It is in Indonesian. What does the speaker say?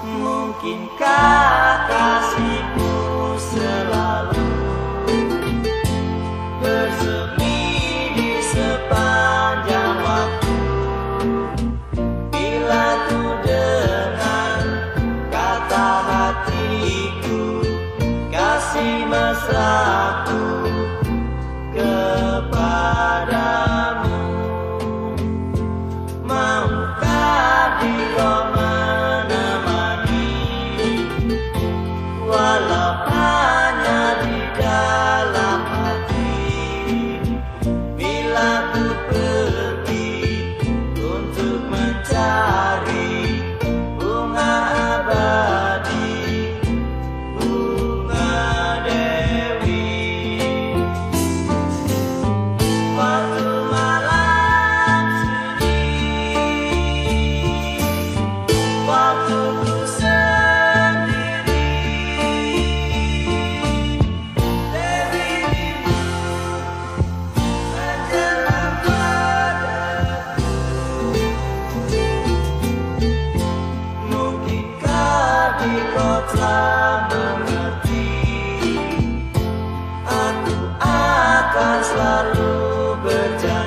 Mungkinkah kasihku selalu Bersemi di sepanjang waktu. Bila ku dengar kata hatiku Kasih mesra Bye. up a.